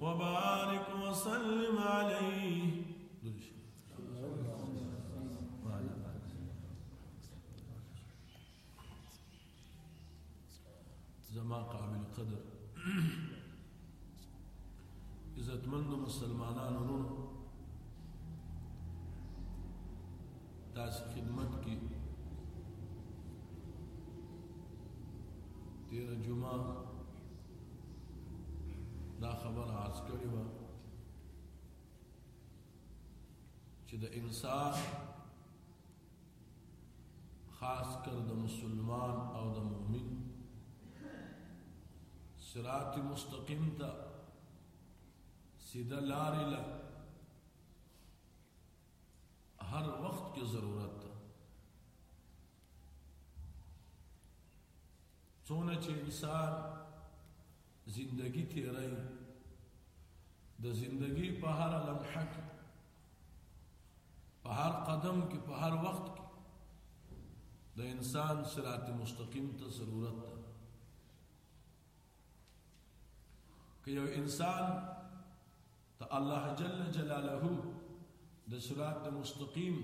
وبارك وسلم عليه زما قابل قدر عزتمند مسلمانانو ورونو تاسو خدمت کې تیر جمعه دا خبره عرض کړې وه چې د انسان خاص کر د مسلمان او د مؤمن صراط مستقیم ته سیده لارې له هر وخت کې ضرورت ده څونه چې انسان زندگی تیرای د زندگی په هر لمحه کې په هر قدم کې په هر وخت کې د انسان صراط مستقیم ته ضرورت ده که یو انسان د الله جل جلاله د صراط د مستقیم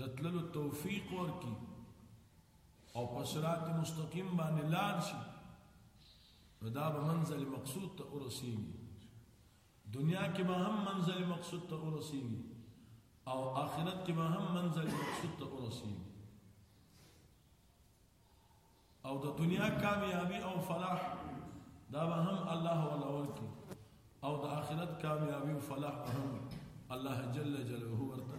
د تللو توفیق ورکی او په صراط مستقیم باندې لار شي نو دا به منزل مقصود ته ورسیږي دنیا کې به هم منزل مقصود ته ورسیږي او آخرت کې به هم منزل مقصود ته ورسیږي او د دنیا کامیابی او فلاح دا به هم الله ولا ورکی او د آخرت کامیابی او فلاح به هم الله جل جلاله ورته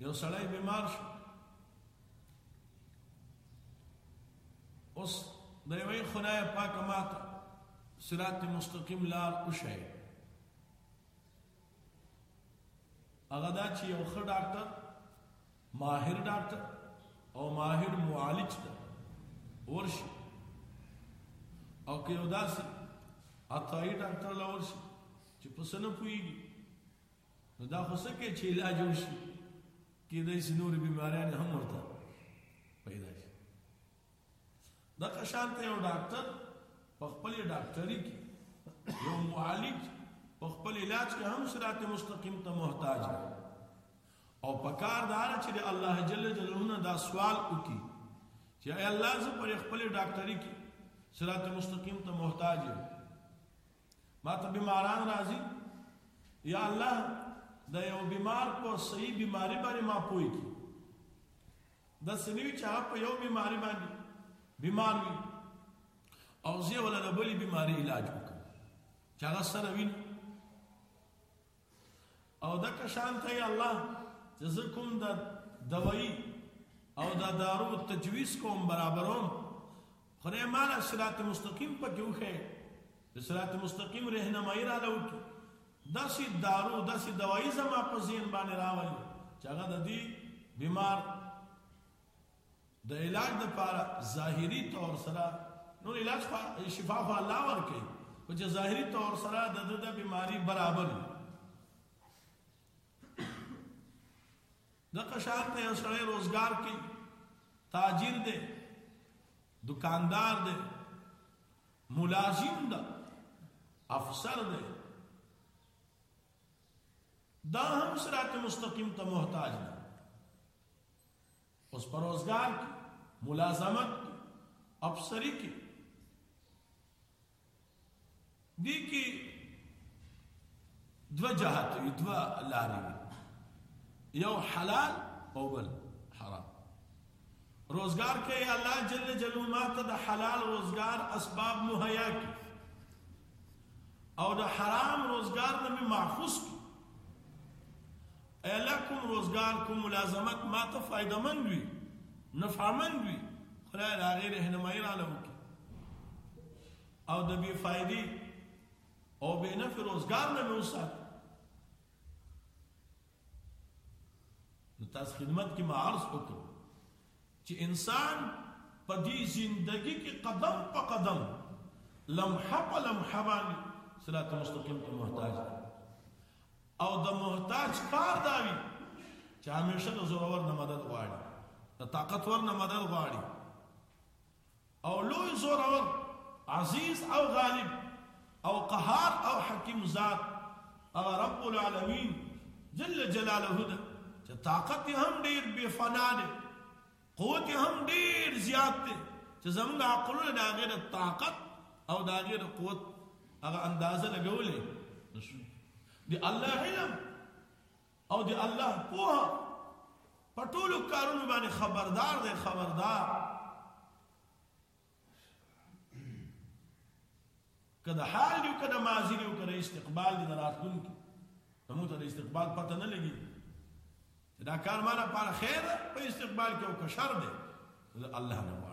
یو سړی بیمار شو اوس د یوې خدای پاک ماته صراط مستقیم لار وشي هغه دا چې یو ښه ډاکټر ماهر ډاکټر او ماهر معالج ته ورشي او که یو داسې عطایي ډاکټر له ورشي چې په څه نه پوهېږي نو دا خو څه کوي چې علاج وشي کېدای شي نورې بیماریانې هم ورته پیدا شي دغه شان ته یو ډاکټر په خپل ډاکټري کې یو معالج په خپل علاج کې هم صراط مستقیم ته محتاج دی او پکار دار چې د الله جل جلاله دا سوال وکي چې اے الله زه پر خپل ډاکټري کې صراط مستقیم ته محتاج یم ما ته بیماران راځي یا الله دا یو بیمار په صحیح بیماری باندې ما پوي کی داسې نه وي چې هغه په یو بیماري باندې بیمار وي او زه ولا د بلې بیماري علاج وکړم چې هغه سره وي او دا که شان ته الله چې زه کوم د دوایی او د دارو تجویز کوم برابروم خدای مال صراط مستقیم په کې وخه د صراط مستقیم رهنمایي را لوټي داسې دارو داسې دوايي زما په ذهن باندې راولي چې هغه د دې بیمار د علاج لپاره ظاهري طور سره نو علاج شفا خو الله ورکوي خو چې ظاهري طور سره د د بیماری برابر دغه شان ته یو سړی روزګار کوي، تاجر دی، دکاندار دی، ملازم ده، افسر دی، دا هم صراط مستقیم ته محتاج دی. اوس پر روزګار کې، ملازمت کې، افسری کې دې کې دوه جهات وي دوه لارې وي یو حلال او بل حرام روزګار کې الله جل جلاله ماته د حلال روزګار اسباب مهیا کړي او د حرام روزګار نه معفوس کړي اې الله کوم روزګار کوم ملازمت ما ته فائدہ مند وي نفعمند وي خدای د هغې رهنمایي راله وکړي او د بې فایدې او بې نفع روزګار نه مې وساتي نو تاسو خدمت کې ما عرض وکړو چې انسان په دې ژوندۍ کې قدم په قدم لمحه په لمحه باندې صراط مستقیم ته محتاج دی او د محتاج کار دا وي چې همیشه د زورور نه مدد غواړي د طاقتور نه مدد غواړي او لوی زورور عزیز او غالب او قهار او حکیم ذات او رب العالمین جل جلاله ده چې طاقت هم ډیر بے فنا دی قوت یې هم ډېر زیات دی چې زموږ عقلونه د هغې د طاقت او د هغې د قوت هغه اندازه لګولې نه شو د الله علم او د الله پوهه په ټولو کارونو باندې خبردار دی خبردار کله حال دی کله ماضی دی کله استقبال دی دراتون کی تمو ته استقبال پته نه لګي چې دا کار مالا پاره خیر په استقبال کې او کشر دی الله نه وړ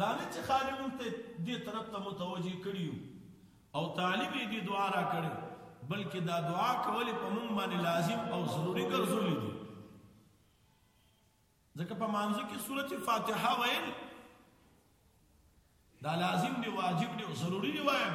دا نه چې خالي موږ ته دې طرف ته متوجه کړي یو او طالب یې دې دعا را کړې بلکې دا دعا کول په موږ باندې لازم او ضروري ګرځولې دي ځکه په مانځ کې سورته فاتحه ویل دا لازم دی واجب دی او ضروری دی وایم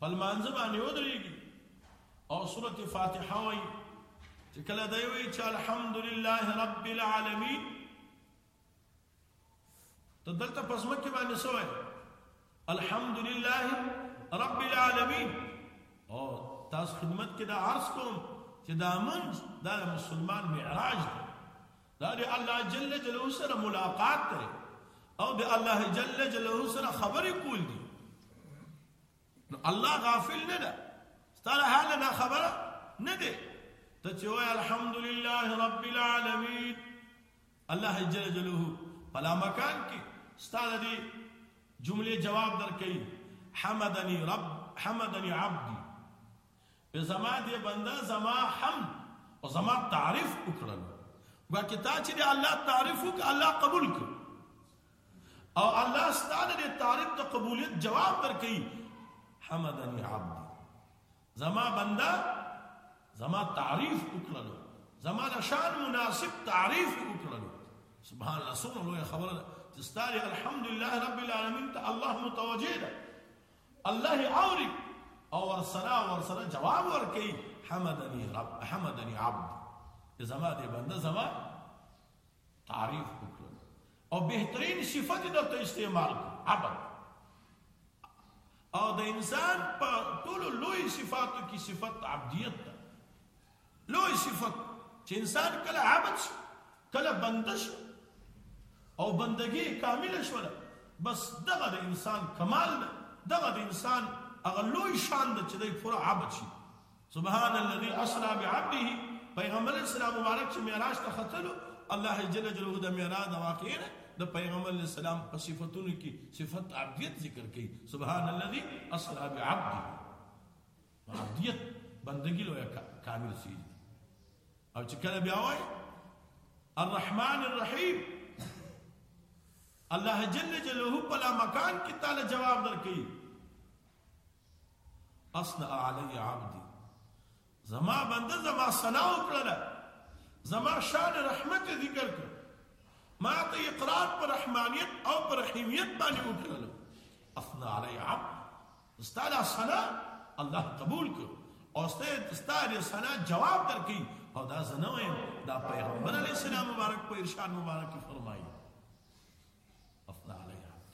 په لمانځه باندې ودرېږي او سورت فاتحه وایي چې کله دی وایي چې الحمدلله رب العالمین ته دلته په ځمکه باندې څه وایي الحمدلله رب العالمین او تاسو خدمت کې دا عرض کوم چې دا منځ دا مسلمان معراج دی دا دی الله جل جلاله سره ملاقات دی او د الله جل جلاله سره خبرې کول دي نو الله غافل نه ده ستاره حال نه خبره نه ده ته چې وای الحمدلله رب العالمین الله جل جلاله پلا مکان کې ستاره دي جمله جواب درکې حمدني رب حمدني عبدي په زما دې بنده زما حمد او زما تعریف وکړل ګوا کې تا چې الله تعریف وک الله قبول کړ او الله ستاسو د تعریف د قبولیت جواب درکړي حمدني عبد زما بندا زما تعریف وکړل زما د شان مناسب تعریف وکړل سبحان الله سبحان الله خبر تستاري الحمد لله رب العالمين ته الله متوجه ده الله عوري او ورسره ورسره جواب ورکي حمدني رب حمدني عبد زما دې بنده زما تعریف وکړو او بهترین صفت درته استعمال کړو عبد او د انسان په ټولو لوی صفاتو کې صفت عبدیت ده لوی صفت چې انسان کله عبد شي کله بنده شي او بندگی کامل شول بس دغه د انسان کمال ده دغه د انسان هغه لوی شان ده چې د پوره عبد شي سبحان الذي اسرا بعبده پیغمبر اسلام مبارک چې معراج ته ختلو الله جل جلاله د معراج واقعې د پیغمبر اسلام په صفاتونو کې صفت عبدیت ذکر کړي سبحان الذي اسرا بعبده عبدیت بندگی لوی کامل سي او چې کله بیا وای الرحمن الرحیم الله جل جلاله په مکان کې تعالی جواب درکړي اثنى علی عبدی زما بنده زما ثنا وکړه زما شان رحمت ذکر کړ ما ته اقرار پر رحمانیت او پر رحیمیت باندې وکړل اثنى علی عبد استاله صلا الله قبول کړ او استاله صلا جواب درکې او دا زنوې دا پیغمبر علی السلام مبارک په ارشاد مبارک فرمایي افضل علی عبد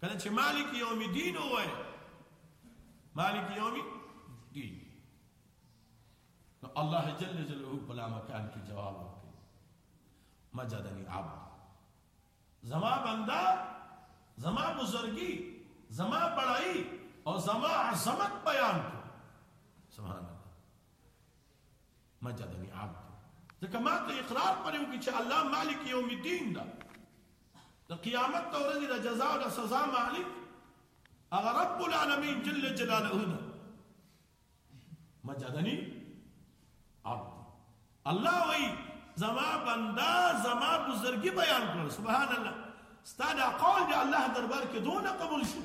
کله چې مالک یوم الدین وای مالک یوم الدین نو الله جل جلاله په مکان کې جواب ورکړي مجدنی عبد زما بندا زما بزرگی زما بڑائی اور زما عظمت بیان کو سبحان اللہ مجدني عبد ځکه ما ته اقرار پرې وکړي چې الله مالک یوم الدین ده د قیامت د ورځې د جزا او د سزا مالک هغه رب العالمین جل جلاله ده مجدني عبد الله وی زما بندا زما بزرګي بیان کړ سبحان الله ستاده قول دی الله دربار کې دونه قبول شو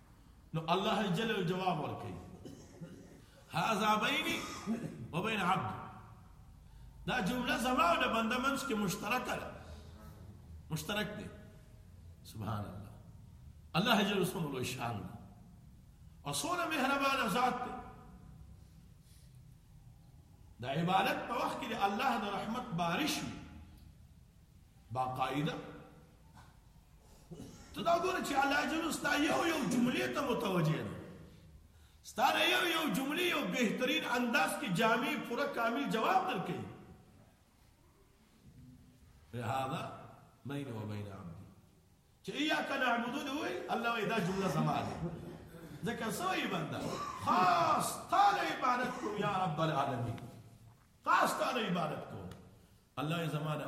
نو الله جل جواب ورکي هذا بيني وبين عبد دا جمله زما او د بنده منځ کې مشترکه ده مشترک دی سبحان الله الله جل اسمه له شان دی او څونه مهربان ذات دی د عبادت په وخت کې الله د رحمت بارش وي باقاعده ته دا ګوره چې الله جل ستا یو یو جملې ته متوجه ده ستا د یو یو جملې یو بهترین انداز کې جامع پوره کامل جواب درکوي لهذا بین و بین عبدی چې ایاک نعبد دی وای الله وای دا جمله زما ده ځکه سوې بنده خاص تعالی عبادت کوم یا رب العالمین خاص تعالی عبادت کوم الله زما ده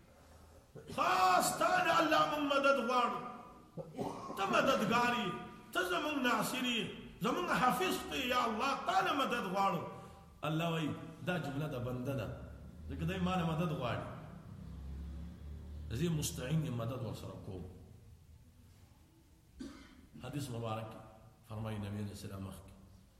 خاص تا نه الله مونږ مدد غواړو ته مددګار یې ته زمونږ ناصر یې زمونږ حافظ ته یا الله تا نه مدد غواړو الله وایي دا جمله د بنده ده ځکه دی ما نه مدد غواړي زه مستعین یم مدد ورسره کوم حدیث مبارک فرمایي نبی علیه السلام مخکې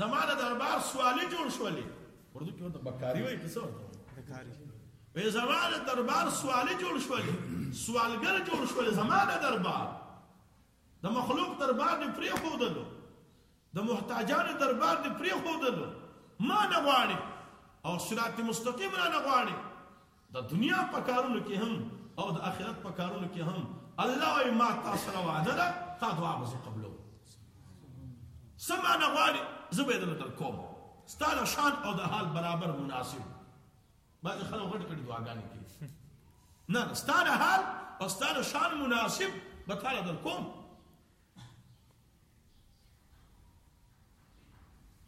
زما د دربار سوالی جوړ شولې اردو کې ورته بکاری وایي څه ورته بکاری وې زما د دربار سوالی جوړ شولې سوالګر جوړ شولې زما د دربار د مخلوق دربار دې پرې خودلو د محتاجانو دربار دې پرې خودلو ما نه غواړي او صراط مستقیم را نه غواړي د دنیا په کارونو کې هم او د آخرت په کارونو کې هم الله وایي ما تا سره وعده ده تا دعا به زه قبلوم څه معنی غواړي زه به یې درله در کوم ستا له شان او د حال برابر مناسب بعضې خلک غټ کړي دعاګانې کوي نه نه ستا له حال او ستا له شان مناسب به تاله در کوم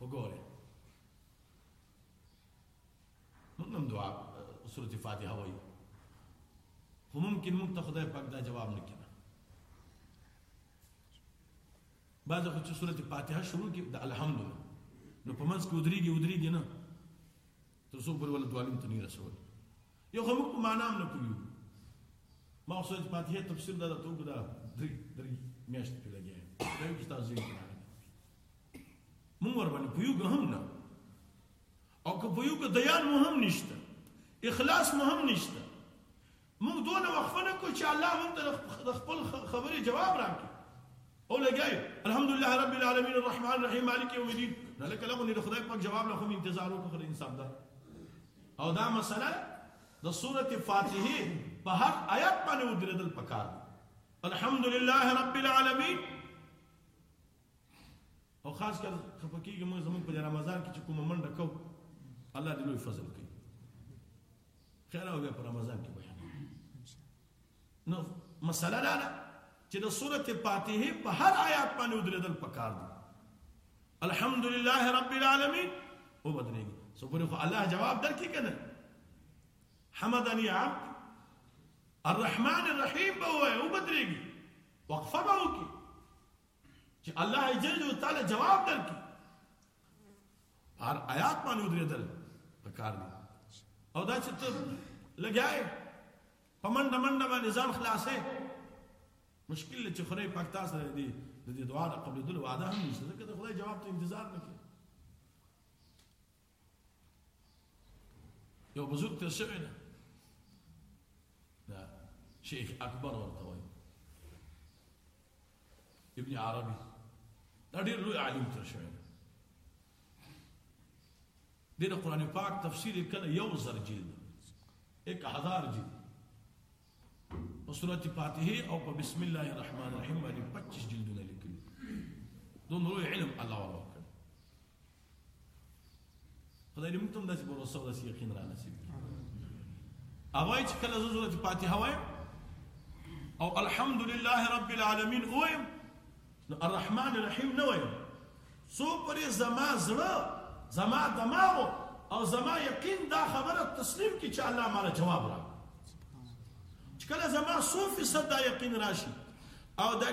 وګورئ موږ هم دعا سورت فاتحه وایو خو ممکن موږ ته خدای پاک دا جواب نه کړي بعض خو چې سورت فاتحه شروع کې د الحمد نو په منځ کې ودرېږي ودرېږي نه تر څو پر ولد والم ته نه رسول یو خو موږ په معنا هم نه پوهیږو ما سورت فاتحه تفسیر دا ته وګړه درې درې میاشت کې لګیا دا یو کتاب زین کړه موږ ور باندې پوهیږو هم نه او که په یو کې دیان مو هم نشته اخلاص مو هم نشته موږ دونه وقفه نه کوو چې الله موږ ته د خپل خبرې جواب راکړي او لګای الحمدلله رب العالمین الرحمن الرحیم مالک یوم الدین نه لکه لغو نه خدای پاک جواب له کوم انتظار وکړي انسان دا او دا مسله د سورته فاتحه په هر آیات باندې ودرېدل پکار الحمدلله رب العالمین او خاص کر خفقیږي موږ زموږ په رمضان کې چې کومه منډه کو الله دې لوی فضل کوي خیر او بیا په رمضان کې بیان نو مسله دا ده چې د سورته فاتحه په هر آیات باندې ودرېدل پکار دي الحمدلله رب العالمین او بدلېږي سپورې خو الله جواب درکې کنه حمدني عبد الرحمن الرحیم به وایي او بدلېږي وقفه به وکړي چې الله جل جلاله تعالی جواب درکړي هر آیات باندې درېدل پکار دي او دا چې ته لګیاي پمنډه منډه باندې ځان خلاصې مشکل چې خدای پاک تاسو سره دی د دې دعا د قبلېدلو وعده هم نشته ځکه د خدای جواب ته انتظار نه کوي یو بزرگ تر شوی ده دا شیخ اکبر ورته وایي ابن عربي دا ډېر لوی عالم تر شوی ده دې د قرآن پاک تفسیر کله یو زر جلد ایک هزار جلد په سورت فاتحه او په بسم الله الرحمن الرحیم باندې 25 جلدونه لیکلي دومره علم الله ورکړي خدای دې موږ ته هم داسې بروسه او داسې یقین را نصیب کړي هغه وایي چې کله زه سورت فاتحه وایم او الحمد لله رب العالمین وایم نو الرحمن الرحیم نه وایم څو پرې زما زړه زما دماغ او زما یقین دا خبره تسلیم کړي چې الله مالا جواب را چې کله زما څو فیصد دا یقین راشي او دا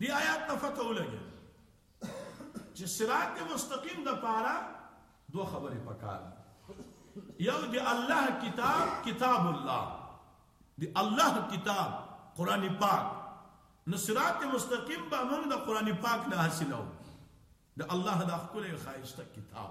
دی آیات ته پته ولګي چې صراط مستقیم د پاره دوه خبرې پکار یو دی الله کتاب کتاب الله دی الله کتاب قران پاک نو صراط مستقیم به موږ د قران پاک نه حاصلو د الله د خپل خواهشته کتاب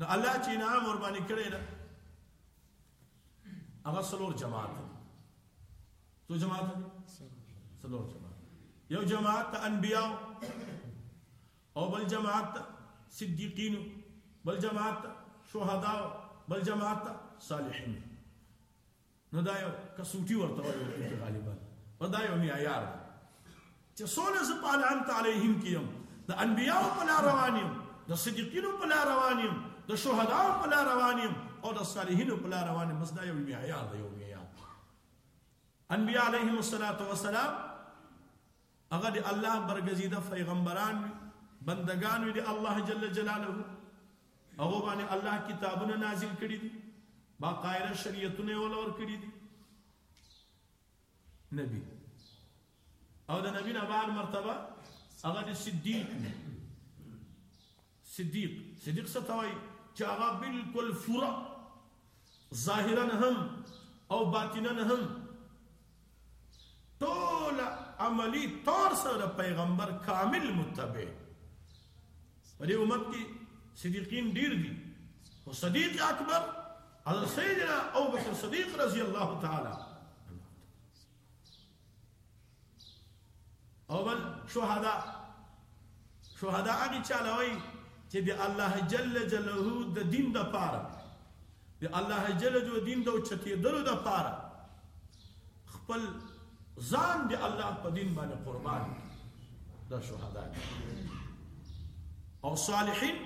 نو الله چې انعام ور باندې کړی ده هغه څلور جماعت دي څو جماعت دي څلور جماعت یو جماعت ته انبیاء او بل جماعت ته صدیقین بل جماعت ته شهدا بل جماعت ته صالحین نو دا یو کسوټي ورته وایي غالبا په دا یو معیار چې څونه زه په انعمت علیهم کې یم د انبیاو په لار روان یم د صدیقینو په لار روان یم د شهداو په لار روان یم او د صالحینو په لار روان یم بس دا یو معیار دی یو معیار انبیا علیهم الصلاۃ والسلام هغه د الله برګزیده فیغمبران وی بندگان وی د الله جل جلاله هغه باندې الله کتابونه نازل کړی دي باقاعده شریعتونه ولور کړی دي نبی او د نبی نه بعد مرتبه هغه د صدیق صدیق صدیق څه ته وایي چې هغه بالکل فورا ظاهرا هم او باطنا هم ټول عملی طور سره پیغمبر کامل متبع په دې امت کې صدیقین ډیر دي او صدیق اکبر حضرت سیدنا ابو بکر صدیق رضی الله تعالی او بل شهدا شهدا هغه چالوي چې د الله جل جلاله د دین د پاره د الله جل جلاله دین د چتیدلو د پاره خپل ځان د الله په دین باندې قربان د شهدا او صالحین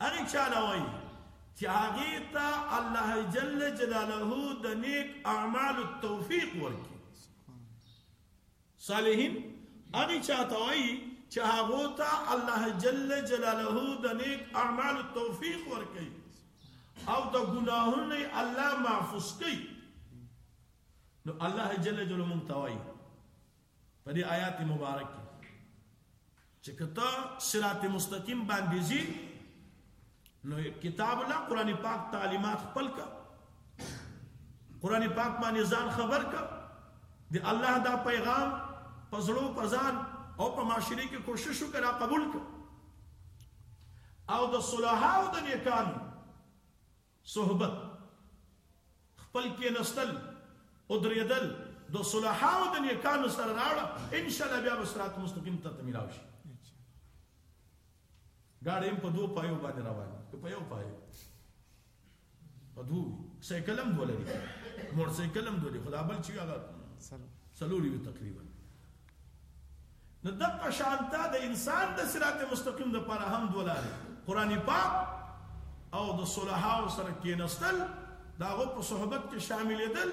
هغه چالوي چې هغه ته الله جل جلاله د نیک اعمال توفیق ورکړي صالحین هغه چاته وایي چې هغه ته الله جل جلاله د نیک اعمال توفیق ورکړي او د ګناهونو الله معفوس کړي نو الله جل جلاله مونږ ته وایي په دې آیات مبارک کې چې کته صراط مستقیم باندې زی نو کتاب الله قران پاک تعلیمات خپل کا قران پاک باندې ځان خبر کا د الله دا پیغام پزړو پزان او په معاشري کې کوشش وکړه قبول کا او د صلحاو د نیکانو صحبت، خپل کېنستل، اودرېدل د صلحاو د نېکانو سره راوړه، ان شاء الله بیا به صراط مستقیم ترته ملاو شي. ګاډی هم په دوو پایو باندې روان وي، که په یو پایو په دوو وي، سایکل هم دوه لري، موټرسایکل هم دوه دي، خو دا بل چې وي هغه څلور وي تقریبا. نو دقه شانته د انسان د صراط مستقیم د پاره هم دوه لارې قران پاک او د صلحاو سره کېنستل داغه په صحبت کې شاملېدل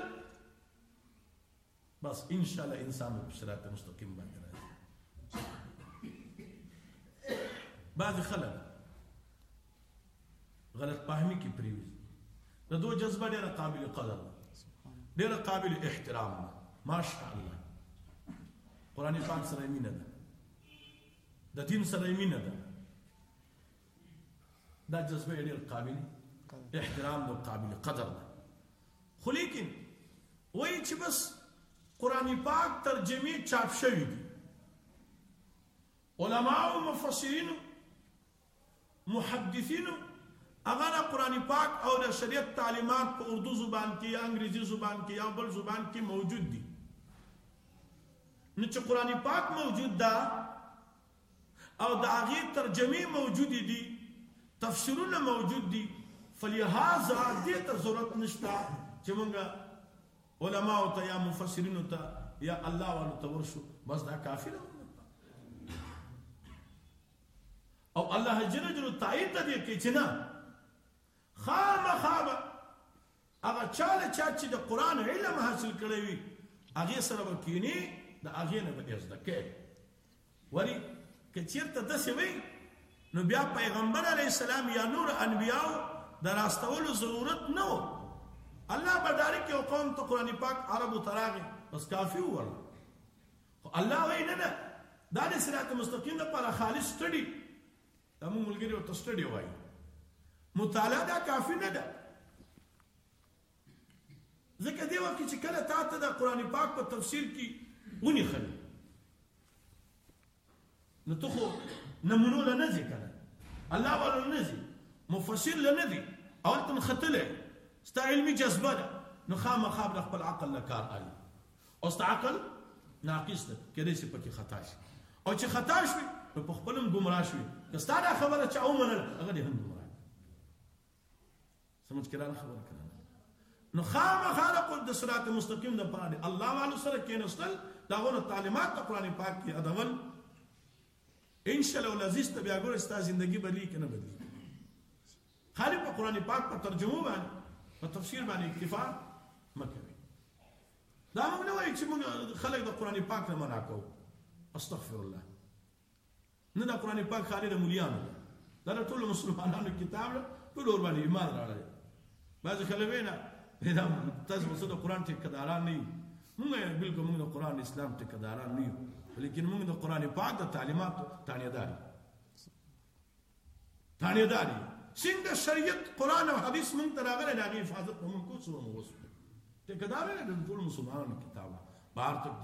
بس ان شاء الله انسان په صراط مستقیم باندې راځي بعض خلک غلط فهمي کې پریوزي د دوه جذبه ډیره قابل قدر ډیره قابل احترام ماشاء الله قران پاک سره مینه ده د دین سره مینه ده دا جذبه ډیر قابل احترام او قابل قدر ده خو لیکن وایي چې بس قران پاک ترجمه چاپ شوی دی علماء او مفسرین محدثینو هغه د قران پاک او د شریعت تعلیمات په اردو زبان کې یا انګریزي زبان کې یا بل زبان کې موجود دي نو چې قران پاک موجود ده او د هغه ترجمه موجود دي تفسیرونه موجود دي فلهذا دې ته ضرورت نشته چې موږ علما او ته یا مفسرین او ته یا الله ولته ورشو بس دا کافی ده او الله جل جلاله تایید د دې کې چې نه خامخا به هغه چاله چا چې د قران علم حاصل کړی وي هغه سره به کینی د هغه نه به زده کوي ولی که چیرته د څه وي نو بیا پیغمبر علی السلام یا نور انبیاء دراستولو ضرورت نه و الله به ډایرک یو قوم ته قران پاک عربو تراغه بس کافی وره خو الله وایي نه نه دا د صراط مستقیم لپاره خالص سټډي دا موږ ملګري ورته سټډي وایي مطالعه دا کافي نه ده ځکه دی وخت چې کله تا ته د قران پاک په تفسیر کې ونی خل نو ته خو نمونو له نه ځې که نه الله والا نه ځې مفسر له نه ځې هلته نښتلی ستا علمي جذبه ده نو خامخا به خپل عقل نه کار اخلي او ستا عقل ناقص ده کېدای شي پکې خطا شي او چې خطا شوي نو په خپل هم ګمراه شوي که ستا دا خبره چا ومنله هغه دې هم ګمراه سمجھ کې راغله خبره کړه نو خامخا د د صراط مستقیم د پاره الله والو سره کېنستل دا غو تعلیمات د قران پاک کې ادول ان شاء الله العزیز ته بیا ګور ستا ژوندۍ بدلی کنه بدلی خالي په قران پاک په ترجمه باندې په تفسیر باندې اکتفا مکوي دا موږ نه وایي چې موږ خلک د قران پاک نه منع کوو استغفر الله نه دا قران پاک خالي د مليانو دا د ټولو مسلمانانو کتاب ده ټول ور باندې ایمان راړل بعض خلک وینا پیدا تاسو مسو د قران ټیکداران نه یو موږ بالکل موږ د قران اسلام ټیکداران نه یو لیکن موږ د قران پاک د تعلیماتو تانیدار تانیدار څنګه شریعت قران او حدیث موږ ته راغلی دا غي حفاظت موږ کو څو موږ وسو ټیکدار نه د ټول مسلمانانو کتاب بار تک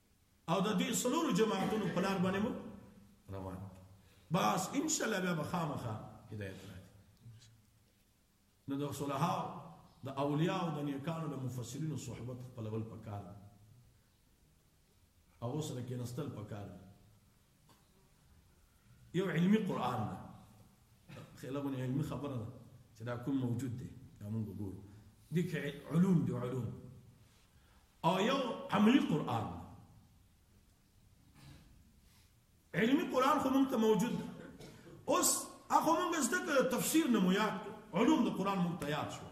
او د دې سلورو جماعتونو په لار باندې مو روان بس ان شاء الله بیا بخامخه هدایت راځي نو د صلحاء د اولیاء او د نیکانو د مفسرینو صحبت خپلول پکار او سره کې نستل پکار یو علمی قرآن ده خیلی بنی علمی خبره ده چې دا کوم موجود دی دا مونږ ګورو دي کې علوم دي علوم او یو عملی قرآن ده علمی قرآن خو مونږ ته موجود ده اوس هغه مونږ زده کړ تفسیر نه مو یاد علوم د قرآن مونږ ته یاد شو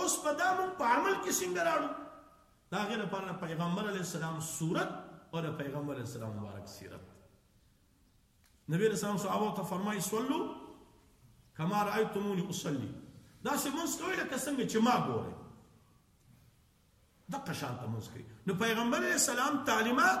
اوس په دا موږ په عمل کې څنګه راړو دا غیر په الله پیغمبر علی السلام صورت او د پیغمبر علی السلام مبارک سیرت نبی رسول الله صحابه ته فرمایي صلو کما رایتمونی اصلي دا چې موږ کوی لکه څنګه چې ما ګوري دغه شان ته موږ کوي نو پیغمبر علی السلام تعلیمات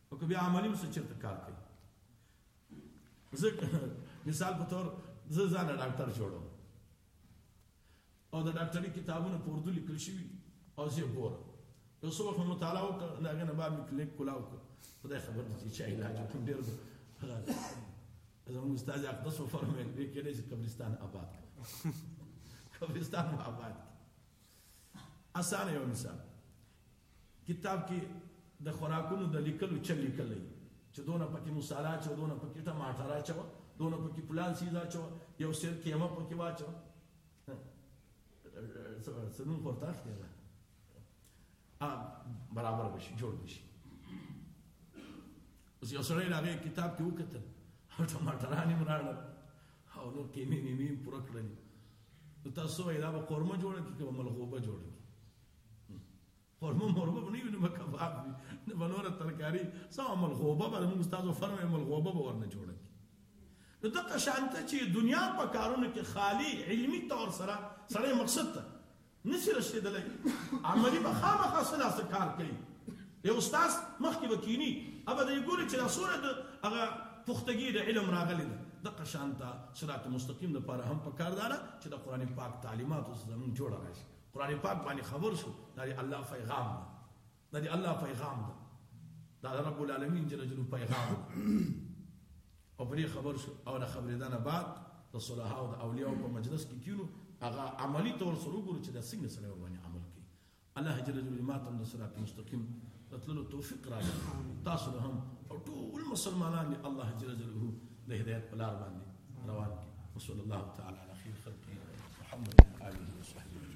او که بیا عملی مسو چرته کار کوي زه مثال په تور زه ځان ډاکټر جوړم او د ډاکټري کتابونو په اردو لیکل شوي او زه ګورم نو څو وخت مطالعه وکړه دا هغه نه بعد کلیک کولا وکړه خدای خبر دي چې علاج کوم ډیر زموږ استاد اقدس و فرمایل به کېږي چې قبرستان آباد قبرستان آباد اسانه یو مثال کتاب کې د خوراکونو د لیکلو چل لیکلی چې دونه پکې مصاله اچوه دونه پکې ټماټر اچوه دونه پکې پلان سیز اچوه یو سیر کیمه پکې واچوه سنون پورته اخلي ده برابر بشي جوړ بشي اوس یو سړی لاغې کتاب کې وکتل ټماټران یې راړل او نو کیمې نیمې پوره کړلې نو تاسو وایي دا به قورمه جوړه کړي که به ملغوبه جوړه کړي قورمه مورمه به نه وي نو به کباب وي نه به نوره ترکاري څه ملغوبه به زموږ ستاسو فرمه ملغوبه به ورنه جوړه کړي نو دغه شانته چې دنیا په کارونو کې خالی علمي طور سره سړی مقصد ته نشي رسېدلی عملي به خامخا څه لاسه کار کوي یو استاد مخکې به کینی ابه د ګوري چې دا سوره د هغه پختګي د علم راغلی ده دغه شانته صراط مستقیم لپاره هم پکار ده چې د قران پاک تعلیمات زموږ جوړه راشي قران پاک باندې خبر شو دا دی الله پیغام ده دا دی الله پیغام ده دا رب العالمین جل جلاله پیغام او پرې خبر شو او دا خبرې دانه بعد د صلاح او د اولیاء په مجلس کې کینو هغه عملی طور سره وګورو چې دا څنګه سره ورونه عمل کوي الله جل جلاله ما تم د صراط مستقیم تطللو توفیق راوړي تاسو هم او ټول مسلمانان دی الله جل جلاله د هدایت په لار باندې روان کړي وصلی الله تعالی علی خیر خلقه محمد علیه وصحبه